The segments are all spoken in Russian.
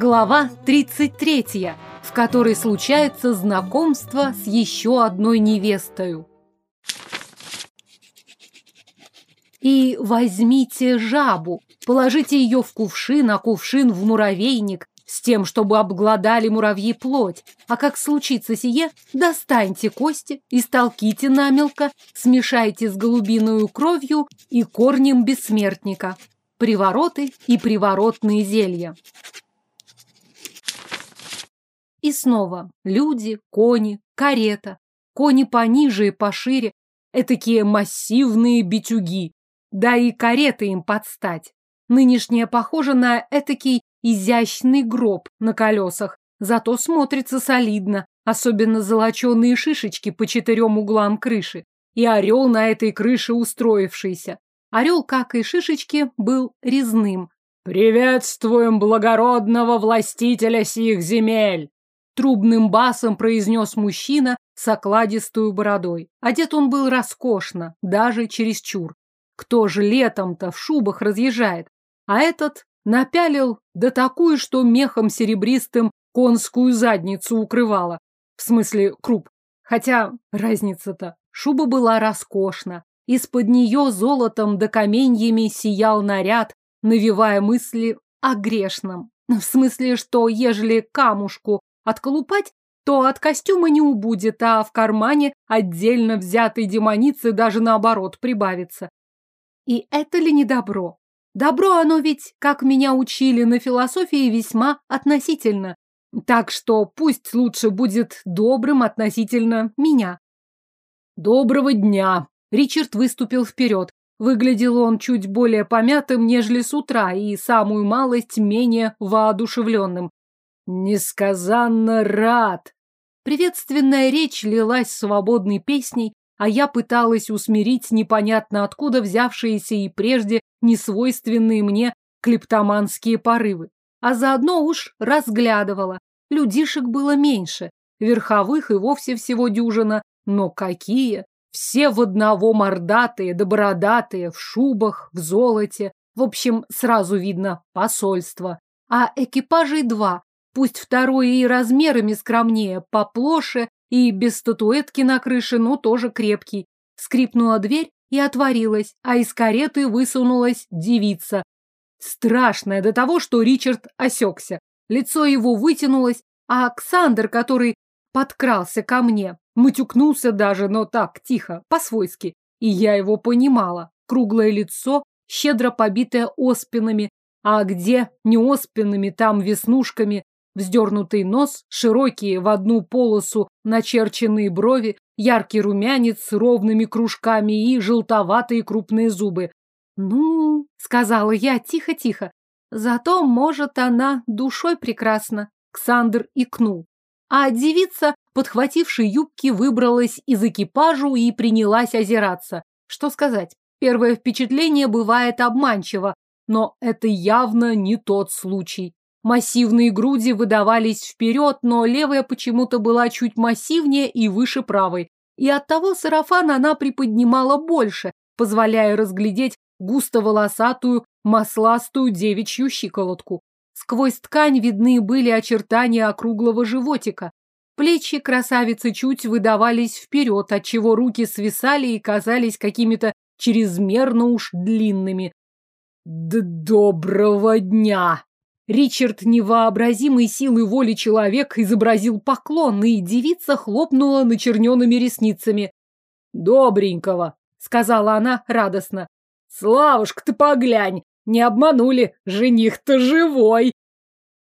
Глава 33, в которой случается знакомство с еще одной невестою. И возьмите жабу, положите ее в кувшин, а кувшин в муравейник, с тем, чтобы обглодали муравьи плоть. А как случится сие, достаньте кости, истолките намелко, смешайте с голубиную кровью и корнем бессмертника. Привороты и приворотные зелья. И снова люди, кони, карета. Кони пониже и пошире, этакие массивные битюги. Да и карета им подстать. Нынешняя похожа на этакий изящный гроб на колесах, зато смотрится солидно, особенно золоченые шишечки по четырем углам крыши и орел на этой крыше устроившийся. Орел, как и шишечки, был резным. «Приветствуем благородного властителя сих земель!» Трубным басом произнес мужчина с окладистую бородой. Одет он был роскошно, даже чересчур. Кто же летом-то в шубах разъезжает? А этот напялил да такую, что мехом серебристым конскую задницу укрывала. В смысле, круп. Хотя разница-то. Шуба была роскошна. Из-под нее золотом да каменьями сиял наряд, навевая мысли о грешном. В смысле, что ежели камушку Отколупать, то от костюма не убудет, а в кармане отдельно взятой демоницы даже наоборот прибавится. И это ли не добро? Добро оно ведь, как меня учили на философии, весьма относительно. Так что пусть лучше будет добрым относительно меня. Доброго дня! Ричард выступил вперед. Выглядел он чуть более помятым, нежели с утра, и самую малость менее воодушевленным. Несказанно рад. Приветственная речь лилась свободной песней, а я пыталась усмирить непонятно откуда взявшиеся и прежде несвойственные мне клептоманские порывы. А заодно уж разглядывала. Людишек было меньше, верховых и вовсе всего дюжина, но какие! Все в одного мордатые да бородатые, в шубах, в золоте. В общем, сразу видно посольство. А экипажей два, Пусть второй и размерами скромнее, поплоше и без статуэтки на крыше, но тоже крепкий. Скрипнула дверь и отворилась, а из кареты высунулась девица. Страшная до того, что Ричард осекся. Лицо его вытянулось, а Оксандр, который подкрался ко мне, матюкнулся даже, но так, тихо, по-свойски. И я его понимала. Круглое лицо, щедро побитое оспинами, а где не оспинами, там веснушками, Вздернутый нос, широкие в одну полосу начерченные брови, яркий румянец с ровными кружками и желтоватые крупные зубы. «Ну, — сказала я тихо-тихо, — зато, может, она душой прекрасна», — Ксандр икнул. А девица, подхватившая юбки, выбралась из экипажу и принялась озираться. Что сказать, первое впечатление бывает обманчиво, но это явно не тот случай. Массивные груди выдавались вперед, но левая почему-то была чуть массивнее и выше правой. И оттого сарафан она приподнимала больше, позволяя разглядеть густо-волосатую, масластую девичью щиколотку. Сквозь ткань видны были очертания округлого животика. Плечи красавицы чуть выдавались вперед, отчего руки свисали и казались какими-то чрезмерно уж длинными. «Доброго дня!» Ричард невообразимой силы воли человек изобразил поклон, и девица хлопнула начерненными ресницами. «Добренького», — сказала она радостно. «Славушка, ты поглянь, не обманули, жених-то живой!»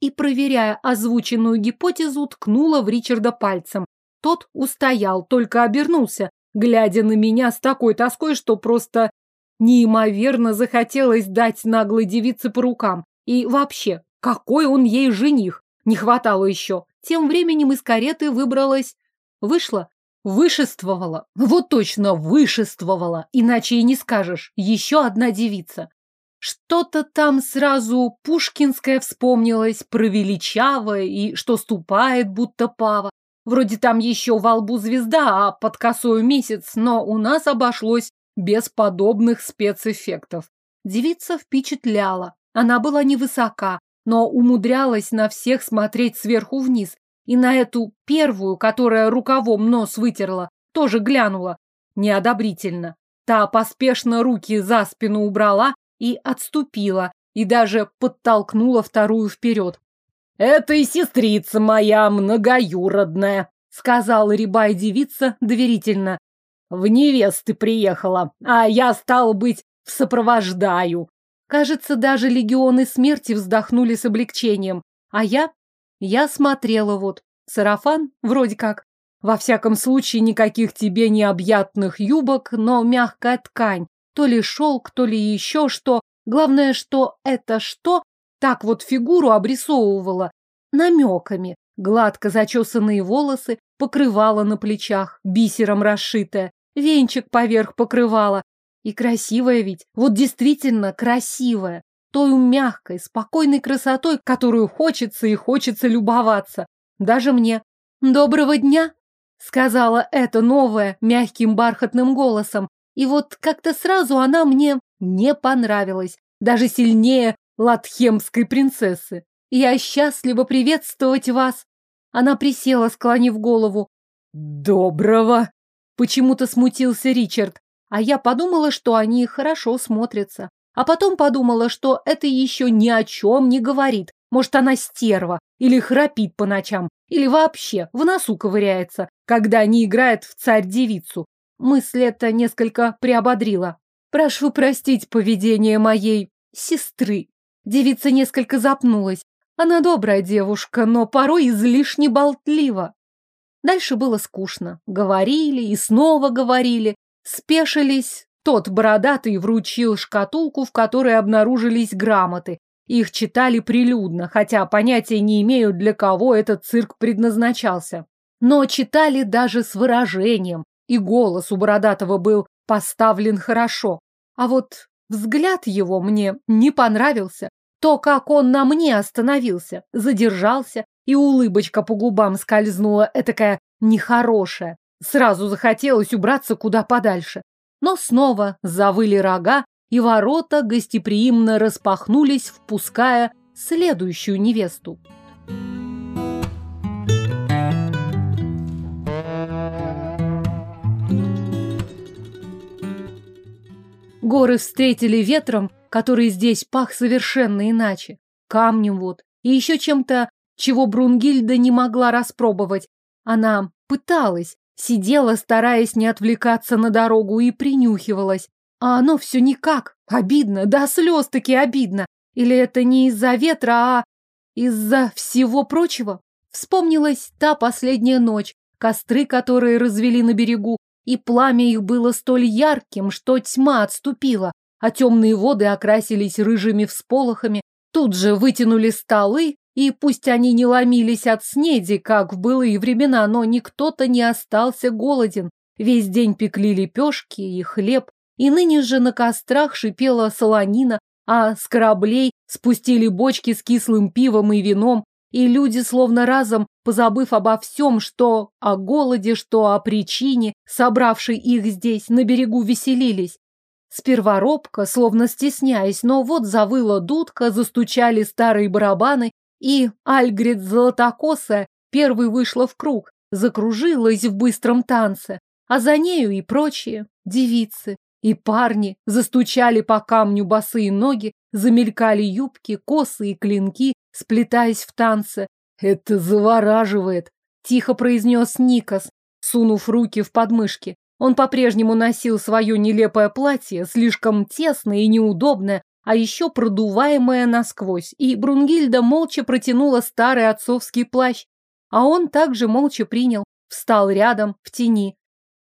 И, проверяя озвученную гипотезу, ткнула в Ричарда пальцем. Тот устоял, только обернулся, глядя на меня с такой тоской, что просто неимоверно захотелось дать наглой девице по рукам. И вообще, какой он ей жених? Не хватало еще. Тем временем из кареты выбралась... Вышла? Вышествовала. Вот точно, вышествовала. Иначе и не скажешь. Еще одна девица. Что-то там сразу пушкинское вспомнилось про величавое и что ступает, будто пава. Вроде там еще во лбу звезда, а под косою месяц, но у нас обошлось без подобных спецэффектов. Девица впечатляла. Она была невысока, но умудрялась на всех смотреть сверху вниз. И на эту первую, которая рукавом нос вытерла, тоже глянула. Неодобрительно. Та поспешно руки за спину убрала и отступила, и даже подтолкнула вторую вперед. «Это и сестрица моя многоюродная», — сказала рябая девица доверительно. «В невесты приехала, а я, стал быть, сопровождаю». Кажется, даже легионы смерти вздохнули с облегчением. А я? Я смотрела вот. Сарафан? Вроде как. Во всяком случае, никаких тебе необъятных юбок, но мягкая ткань. То ли шелк, то ли еще что. Главное, что это что так вот фигуру обрисовывала намеками. Гладко зачесанные волосы, покрывало на плечах, бисером расшитое, венчик поверх покрывала. И красивая ведь, вот действительно красивая, той мягкой, спокойной красотой, которую хочется и хочется любоваться. Даже мне. «Доброго дня!» — сказала это новая, мягким бархатным голосом. И вот как-то сразу она мне не понравилась, даже сильнее латхемской принцессы. Я счастлива приветствовать вас. Она присела, склонив голову. Доброго. Почему-то смутился Ричард, а я подумала, что они хорошо смотрятся. А потом подумала, что это еще ни о чем не говорит. Может, она стерва, или храпит по ночам, или вообще в носу ковыряется, когда не играет в царь-девицу. Мысль эта несколько приободрила. Прошу простить поведение моей сестры. Девица несколько запнулась. Она добрая девушка, но порой излишне болтлива. Дальше было скучно. Говорили и снова говорили. Спешились. Тот бородатый вручил шкатулку, в которой обнаружились грамоты. Их читали прилюдно, хотя понятия не имеют, для кого этот цирк предназначался. Но читали даже с выражением, и голос у Бородатого был поставлен хорошо. А вот взгляд его мне не понравился. То, как он на мне остановился, задержался, и улыбочка по губам скользнула, этакая нехорошая. Сразу захотелось убраться куда подальше. Но снова завыли рога, и ворота гостеприимно распахнулись, впуская следующую невесту. Горы встретили ветром, который здесь пах совершенно иначе. Камнем вот. И еще чем-то, чего Брунгильда не могла распробовать. Она пыталась, сидела, стараясь не отвлекаться на дорогу, и принюхивалась. А оно все никак. Обидно, да слез-таки обидно. Или это не из-за ветра, а из-за всего прочего? Вспомнилась та последняя ночь, костры, которые развели на берегу, и пламя их было столь ярким, что тьма отступила, а темные воды окрасились рыжими всполохами. Тут же вытянули столы, и пусть они не ломились от снеди, как в былые времена, но никто-то не остался голоден. Весь день пекли лепешки и хлеб, и ныне же на кострах шипела солонина, а с кораблей спустили бочки с кислым пивом и вином, и люди, словно разом, позабыв обо всем, что о голоде, что о причине, собравшей их здесь, на берегу веселились. Сперва робко, словно стесняясь, но вот завыла дудка, застучали старые барабаны, и Альгрид Золотокосая первой вышла в круг, закружилась в быстром танце, а за нею и прочие девицы, и парни застучали по камню босые ноги, замелькали юбки, косы и клинки, сплетаясь в танце. «Это завораживает!» — тихо произнес Никас, сунув руки в подмышки. Он по-прежнему носил свое нелепое платье, слишком тесное и неудобное, а еще продуваемое насквозь, и Брунгильда молча протянула старый отцовский плащ, а он также молча принял, встал рядом, в тени.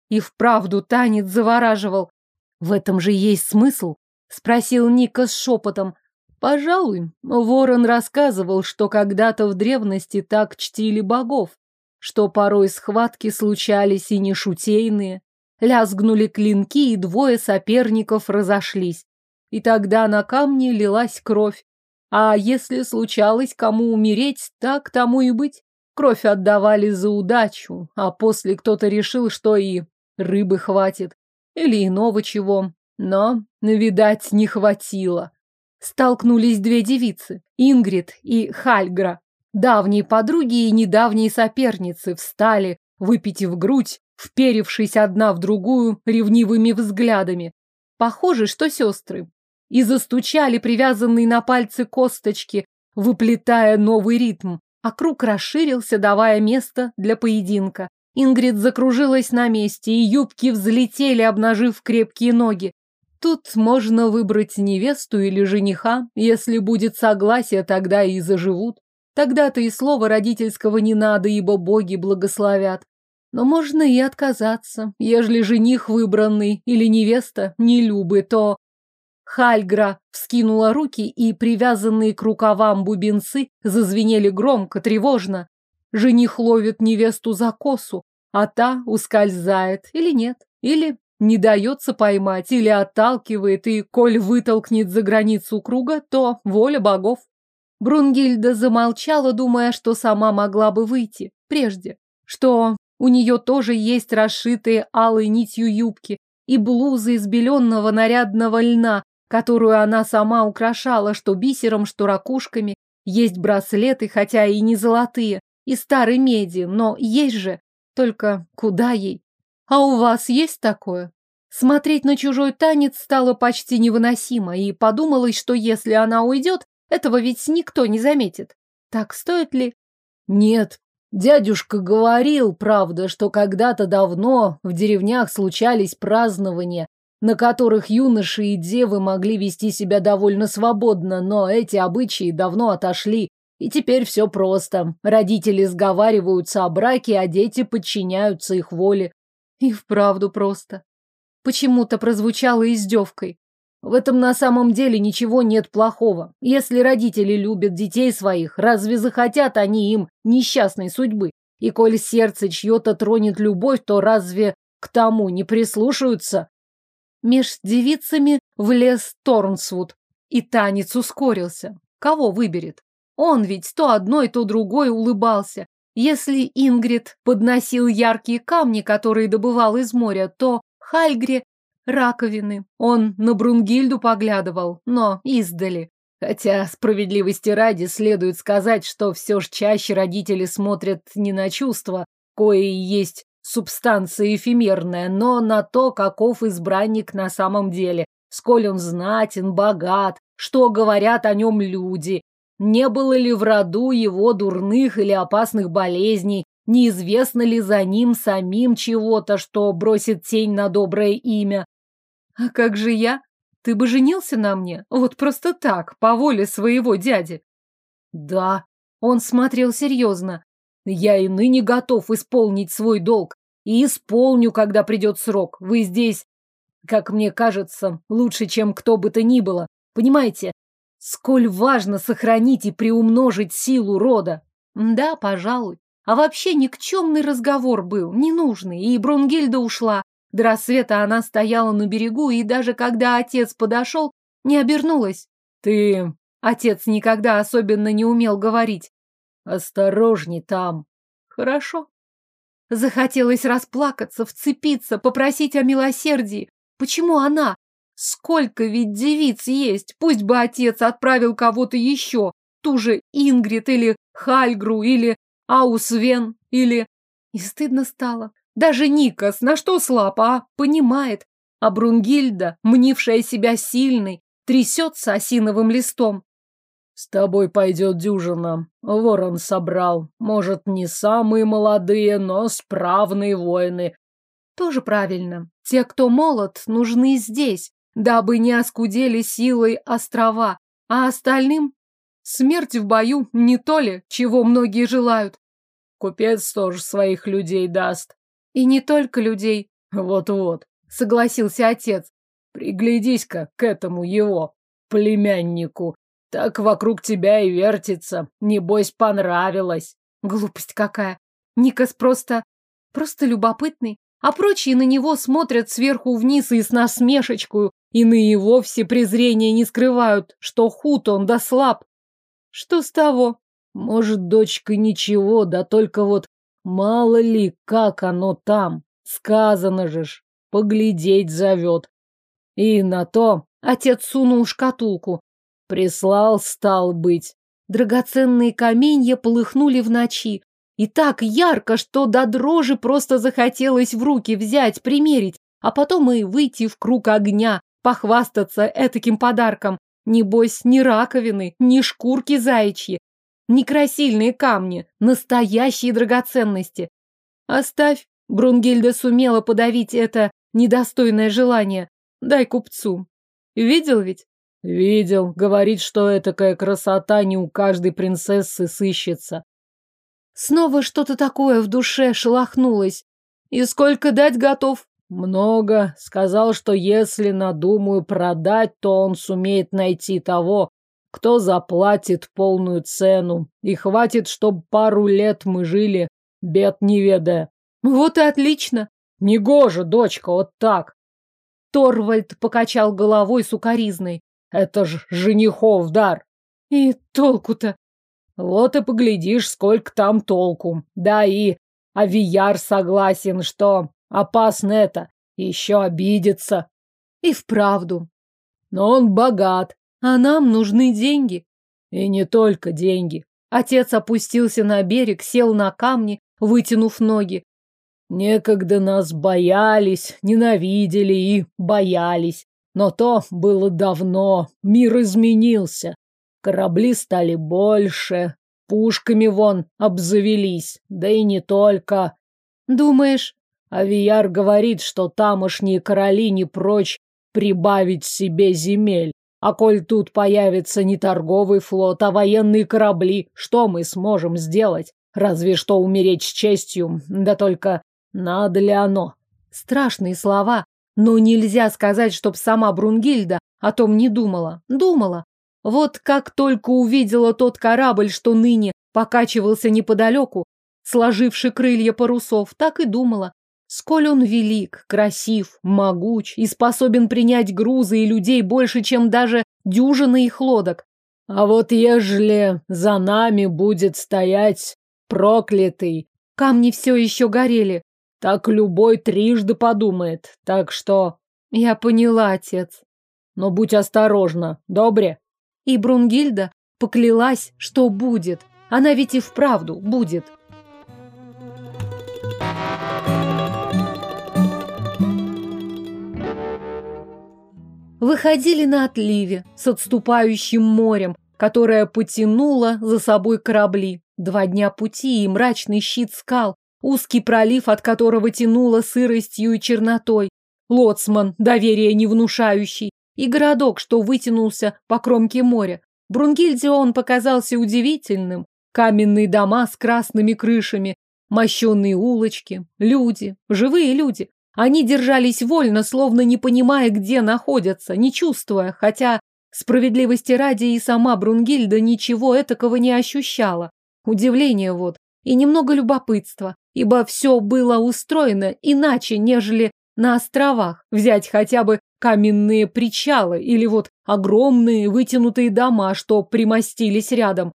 И вправду танец завораживал. В этом же есть смысл? Спросил Ника с шепотом. Пожалуй, Ворон рассказывал, что когда-то в древности так чтили богов, что порой схватки случались и нешутейные. Лязгнули клинки, и двое соперников разошлись. И тогда на камне лилась кровь. А если случалось кому умереть, так тому и быть. Кровь отдавали за удачу, а после кто-то решил, что и рыбы хватит или иного чего. Но, видать, не хватило. столкнулись две девицы, Ингрид и Хальгра. Давние подруги и недавние соперницы встали, выпитив грудь, вперевшись одна в другую ревнивыми взглядами. Похоже, что сестры. И застучали привязанные на пальцы косточки, выплетая новый ритм, а круг расширился, давая место для поединка. Ингрид закружилась на месте, и юбки взлетели, обнажив крепкие ноги. Тут можно выбрать невесту или жениха, если будет согласие, тогда и заживут. Тогда-то и слова родительского не надо, ибо боги благословят. Но можно и отказаться. Ежели жених выбранный или невеста не любы, то... Хальгра вскинула руки, и привязанные к рукавам бубенцы зазвенели громко, тревожно. Жених ловит невесту за косу, а та ускользает или нет, или не дается поймать, или отталкивает, и, коль вытолкнет за границу круга, то воля богов. Брунгильда замолчала, думая, что сама могла бы выйти прежде, что у нее тоже есть расшитые алой нитью юбки и блузы из беленного нарядного льна, которую она сама украшала, что бисером, что ракушками. Есть браслеты, хотя и не золотые, и старой меди, но есть же. Только куда ей? А у вас есть такое? Смотреть на чужой танец стало почти невыносимо, и подумалось, что если она уйдет, этого ведь никто не заметит. Так стоит ли? Нет, Дядюшка говорил, правда, что когда-то давно в деревнях случались празднования, на которых юноши и девы могли вести себя довольно свободно, но эти обычаи давно отошли, и теперь все просто. Родители сговариваются о браке, а дети подчиняются их воле. И вправду просто. Почему-то прозвучало издевкой. В этом на самом деле ничего нет плохого. Если родители любят детей своих, разве захотят они им несчастной судьбы? И коль сердце чье-то тронет любовь, то разве к тому не прислушаются? Меж девицами влез Торнсвуд, и танец ускорился. Кого выберет? Он ведь то одной, то другой улыбался. Если Ингрид подносил яркие камни, которые добывал из моря, то Хальгре раковины. Он на Брунгильду поглядывал, но издали. Хотя, справедливости ради, следует сказать, что все ж чаще родители смотрят не на чувства, кое есть субстанция эфемерная, но на то, каков избранник на самом деле, сколь он знатен, богат, что говорят о нем люди, не было ли в роду его дурных или опасных болезней, неизвестно ли за ним самим чего-то, что бросит тень на доброе имя, а как же я? Ты бы женился на мне? Вот просто так, по воле своего дяди. Да, он смотрел серьезно. Я и ныне готов исполнить свой долг. И исполню, когда придет срок. Вы здесь, как мне кажется, лучше, чем кто бы то ни было. Понимаете, сколь важно сохранить и приумножить силу рода. Да, пожалуй. А вообще никчемный разговор был, ненужный, и Брунгильда ушла, до рассвета она стояла на берегу, и даже когда отец подошел, не обернулась. «Ты...» Отец никогда особенно не умел говорить. «Осторожней там». «Хорошо». Захотелось расплакаться, вцепиться, попросить о милосердии. Почему она? Сколько ведь девиц есть? Пусть бы отец отправил кого-то еще. Ту же Ингрид или Хальгру или Аусвен или... И стыдно стало. Даже Никас, на что слаб, а? Понимает. А Брунгильда, мнившая себя сильной, трясется осиновым листом. С тобой пойдет дюжина. Ворон собрал. Может, не самые молодые, но справные воины. Тоже правильно. Те, кто молод, нужны здесь, дабы не оскудели силой острова, а остальным смерть в бою не то ли, чего многие желают. Купец тоже своих людей даст. И не только людей. Вот-вот, согласился отец. Приглядись-ка к этому его племяннику. Так вокруг тебя и вертится. Небось, понравилось. Глупость какая. Никас просто... просто любопытный. А прочие на него смотрят сверху вниз и с насмешечкою. Иные вовсе презрения не скрывают, что худ он да слаб. Что с того? Может, дочка, ничего, да только вот Мало ли, как оно там. Сказано же ж, поглядеть зовет. И на то отец сунул шкатулку. Прислал, стал быть. Драгоценные каменья полыхнули в ночи. И так ярко, что до дрожи просто захотелось в руки взять, примерить, а потом и выйти в круг огня, похвастаться этаким подарком. Небось, ни раковины, ни шкурки заячьи, ни красильные камни, настоящие драгоценности. Оставь, Брунгильда сумела подавить это недостойное желание. Дай купцу. Видел ведь? Видел. Говорит, что этакая красота не у каждой принцессы сыщется. Снова что-то такое в душе шелохнулось. И сколько дать готов? Много. Сказал, что если надумаю продать, то он сумеет найти того, кто заплатит полную цену. И хватит, чтоб пару лет мы жили, бед не ведая. Вот и отлично. Негоже, дочка, вот так. Торвальд покачал головой сукоризной. Это ж женихов дар. И толку-то? Вот и поглядишь, сколько там толку. Да и Авияр согласен, что опасно это. Еще обидится. И вправду. Но он богат. А нам нужны деньги. И не только деньги. Отец опустился на берег, сел на камни, вытянув ноги. Некогда нас боялись, ненавидели и боялись. Но то было давно, мир изменился. Корабли стали больше, пушками вон обзавелись, да и не только. Думаешь? Авияр говорит, что тамошние короли не прочь прибавить себе земель. А коль тут появится не торговый флот, а военные корабли, что мы сможем сделать? Разве что умереть с честью, да только надо ли оно? Страшные слова, но нельзя сказать, чтоб сама Брунгильда о том не думала. Думала. Вот как только увидела тот корабль, что ныне покачивался неподалеку, сложивший крылья парусов, так и думала. Сколь он велик, красив, могуч и способен принять грузы и людей больше, чем даже дюжины их лодок. А вот ежели за нами будет стоять проклятый... Камни все еще горели. Так любой трижды подумает. Так что... Я поняла, отец. Но будь осторожна, добре? И Брунгильда поклялась, что будет. Она ведь и вправду будет. Выходили на отливе с отступающим морем, которое потянуло за собой корабли. Два дня пути и мрачный щит скал, узкий пролив, от которого тянуло сыростью и чернотой, лоцман, доверие не внушающий, и городок, что вытянулся по кромке моря. Брунгильде он показался удивительным. Каменные дома с красными крышами, мощенные улочки, люди, живые люди. Они держались вольно, словно не понимая, где находятся, не чувствуя, хотя, справедливости ради, и сама Брунгильда ничего этакого не ощущала. Удивление вот, и немного любопытства, ибо все было устроено иначе, нежели на островах. Взять хотя бы каменные причалы или вот огромные вытянутые дома, что примостились рядом.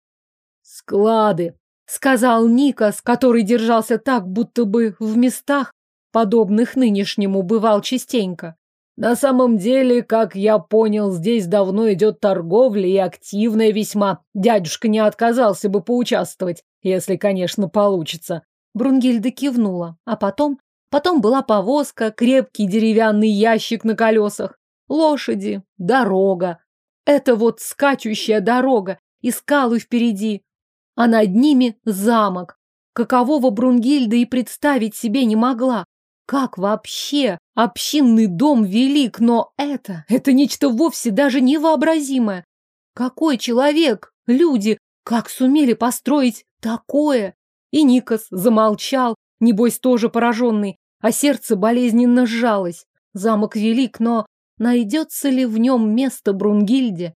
«Склады», — сказал Никас, который держался так, будто бы в местах, подобных нынешнему, бывал частенько. На самом деле, как я понял, здесь давно идет торговля и активная весьма. Дядюшка не отказался бы поучаствовать, если, конечно, получится. Брунгильда кивнула, а потом... Потом была повозка, крепкий деревянный ящик на колесах, лошади, дорога. Это вот скачущая дорога и скалы впереди, а над ними замок. Какового Брунгильда и представить себе не могла. Как вообще общинный дом велик, но это, это нечто вовсе даже невообразимое. Какой человек, люди, как сумели построить такое? И Никос замолчал, небось тоже пораженный, а сердце болезненно сжалось. Замок велик, но найдется ли в нем место Брунгильде?